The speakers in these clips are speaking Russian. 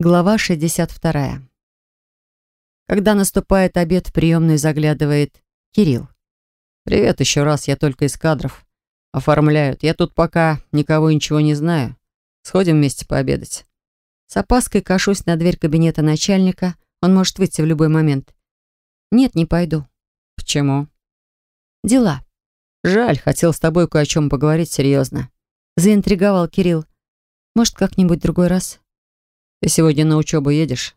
Глава 62. Когда наступает обед, в приемную заглядывает Кирилл. «Привет еще раз, я только из кадров. Оформляют. Я тут пока никого ничего не знаю. Сходим вместе пообедать». С опаской кашусь на дверь кабинета начальника. Он может выйти в любой момент. «Нет, не пойду». «Почему?» «Дела». «Жаль, хотел с тобой кое о чем поговорить серьезно». Заинтриговал Кирилл. «Может, как-нибудь другой раз?» Ты сегодня на учебу едешь?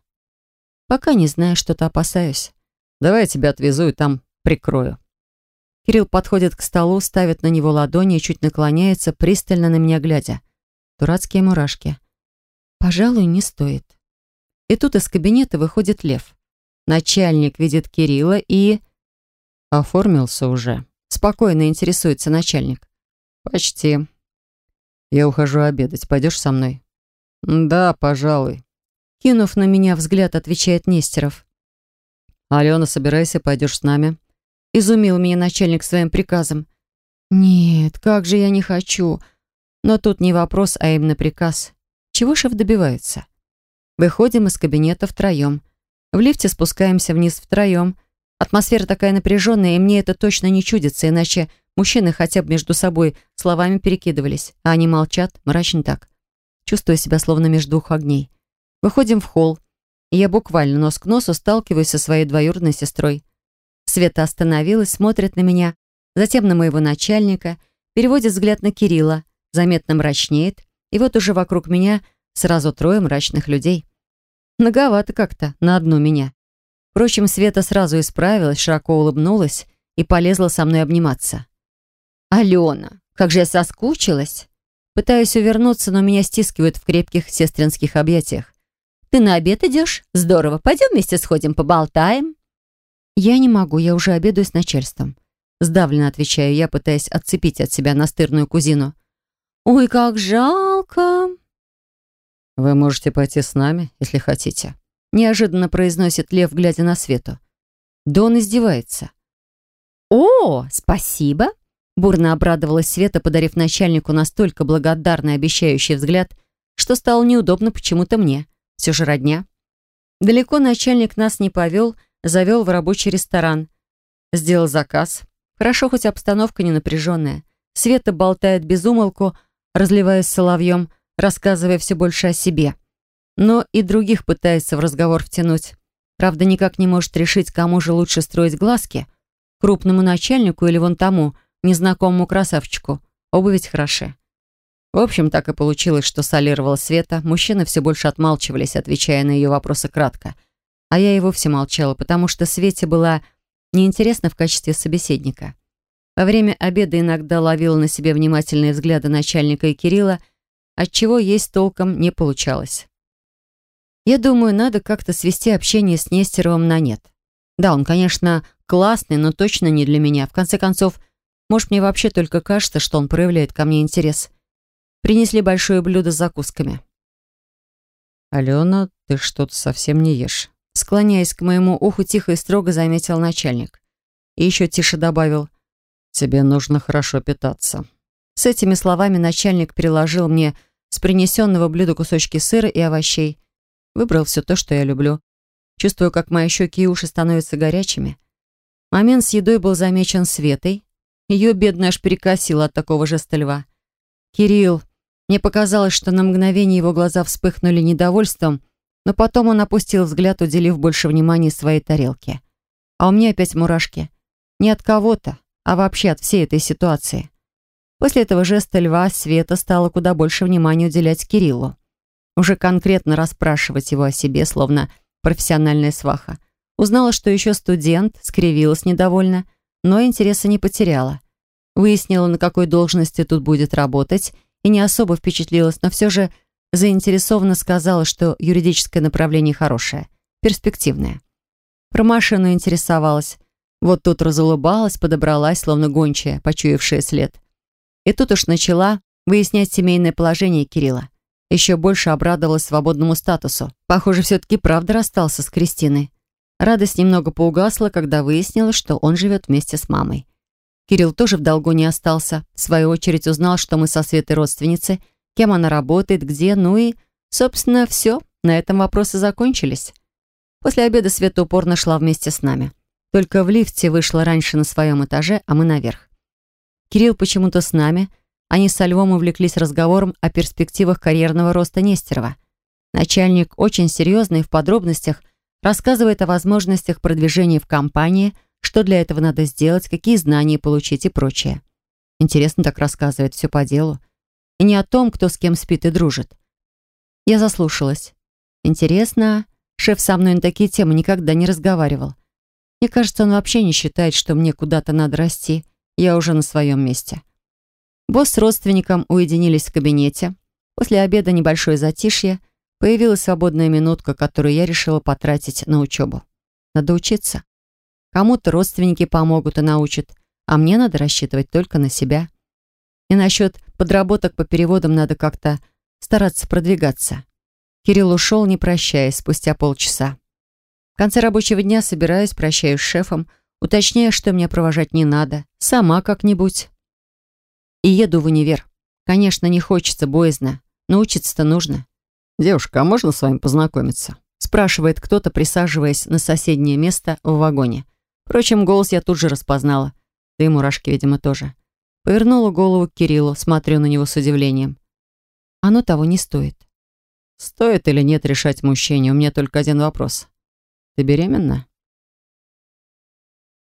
Пока не знаю, что-то опасаюсь. Давай я тебя отвезу и там прикрою. Кирилл подходит к столу, ставит на него ладони и чуть наклоняется, пристально на меня глядя. Дурацкие мурашки. Пожалуй, не стоит. И тут из кабинета выходит Лев. Начальник видит Кирилла и... Оформился уже. Спокойно интересуется начальник. Почти. Я ухожу обедать. Пойдешь со мной? «Да, пожалуй». Кинув на меня взгляд, отвечает Нестеров. «Алена, собирайся, пойдешь с нами». Изумил меня начальник своим приказом. «Нет, как же я не хочу». Но тут не вопрос, а именно приказ. Чего шеф добивается? Выходим из кабинета втроем. В лифте спускаемся вниз втроем. Атмосфера такая напряженная, и мне это точно не чудится, иначе мужчины хотя бы между собой словами перекидывались, а они молчат, мрачно так чувствуя себя словно между двух огней. Выходим в холл, и я буквально нос к носу сталкиваюсь со своей двоюродной сестрой. Света остановилась, смотрит на меня, затем на моего начальника, переводит взгляд на Кирилла, заметно мрачнеет, и вот уже вокруг меня сразу трое мрачных людей. Многовато как-то на одну меня. Впрочем, Света сразу исправилась, широко улыбнулась и полезла со мной обниматься. «Алена, как же я соскучилась!» Пытаюсь увернуться, но меня стискивают в крепких сестринских объятиях. «Ты на обед идешь? Здорово. Пойдем вместе сходим, поболтаем?» «Я не могу, я уже обедаю с начальством». Сдавленно отвечаю я, пытаясь отцепить от себя настырную кузину. «Ой, как жалко!» «Вы можете пойти с нами, если хотите», неожиданно произносит Лев, глядя на Свету. Да он издевается. «О, спасибо!» Бурно обрадовалась Света, подарив начальнику настолько благодарный обещающий взгляд, что стало неудобно почему-то мне. Все же родня. Далеко начальник нас не повел, завел в рабочий ресторан. Сделал заказ. Хорошо, хоть обстановка не напряженная. Света болтает без умолку, разливаясь соловьем, рассказывая все больше о себе. Но и других пытается в разговор втянуть. Правда, никак не может решить, кому же лучше строить глазки. Крупному начальнику или вон тому, незнакомому красавчику. Оба ведь хороши. В общем, так и получилось, что солировала Света. Мужчины все больше отмалчивались, отвечая на ее вопросы кратко. А я и вовсе молчала, потому что Свете была неинтересна в качестве собеседника. Во время обеда иногда ловила на себе внимательные взгляды начальника и Кирилла, отчего есть толком не получалось. Я думаю, надо как-то свести общение с Нестеровым на нет. Да, он, конечно, классный, но точно не для меня. В конце концов, может, мне вообще только кажется, что он проявляет ко мне интерес. Принесли большое блюдо с закусками. «Алена, ты что-то совсем не ешь». Склоняясь к моему уху, тихо и строго заметил начальник. И еще тише добавил. «Тебе нужно хорошо питаться». С этими словами начальник переложил мне с принесенного блюда кусочки сыра и овощей. Выбрал все то, что я люблю. Чувствую, как мои щеки и уши становятся горячими. Момент с едой был замечен Светой, ее бедная аж перекосила от такого жеста льва. «Кирилл!» Мне показалось, что на мгновение его глаза вспыхнули недовольством, но потом он опустил взгляд, уделив больше внимания своей тарелке. А у меня опять мурашки. Не от кого-то, а вообще от всей этой ситуации. После этого жеста льва Света стала куда больше внимания уделять Кириллу. Уже конкретно расспрашивать его о себе, словно профессиональная сваха. Узнала, что еще студент, скривилась недовольно, но интереса не потеряла. Выяснила, на какой должности тут будет работать, и не особо впечатлилась, но все же заинтересованно сказала, что юридическое направление хорошее, перспективное. Про машину интересовалась. Вот тут разулыбалась, подобралась, словно гончая, почуявшая след. И тут уж начала выяснять семейное положение Кирилла. Еще больше обрадовалась свободному статусу. Похоже, все-таки правда расстался с Кристиной. Радость немного поугасла, когда выяснилось, что он живет вместе с мамой. Кирилл тоже в долгу не остался. В свою очередь узнал, что мы со Светой родственницы, кем она работает, где, ну и, собственно, все, На этом вопросы закончились. После обеда Света упорно шла вместе с нами. Только в лифте вышла раньше на своем этаже, а мы наверх. Кирилл почему-то с нами. Они со Львом увлеклись разговором о перспективах карьерного роста Нестерова. Начальник очень серьезный в подробностях рассказывает о возможностях продвижения в компании, что для этого надо сделать, какие знания получить и прочее. Интересно так рассказывает, все по делу. И не о том, кто с кем спит и дружит. Я заслушалась. Интересно, шеф со мной на такие темы никогда не разговаривал. Мне кажется, он вообще не считает, что мне куда-то надо расти. Я уже на своем месте. Босс с родственником уединились в кабинете. После обеда небольшое затишье. Появилась свободная минутка, которую я решила потратить на учебу. Надо учиться. Кому-то родственники помогут и научат, а мне надо рассчитывать только на себя. И насчет подработок по переводам надо как-то стараться продвигаться. Кирилл ушел, не прощаясь, спустя полчаса. В конце рабочего дня собираюсь, прощаюсь с шефом, уточняю, что мне провожать не надо, сама как-нибудь. И еду в универ. Конечно, не хочется, боязно, но учиться-то нужно. «Девушка, а можно с вами познакомиться?» спрашивает кто-то, присаживаясь на соседнее место в вагоне. Впрочем, голос я тут же распознала. Да и мурашки, видимо, тоже. Повернула голову к Кириллу, смотрю на него с удивлением. Оно того не стоит. Стоит или нет решать мужчине, у меня только один вопрос. Ты беременна?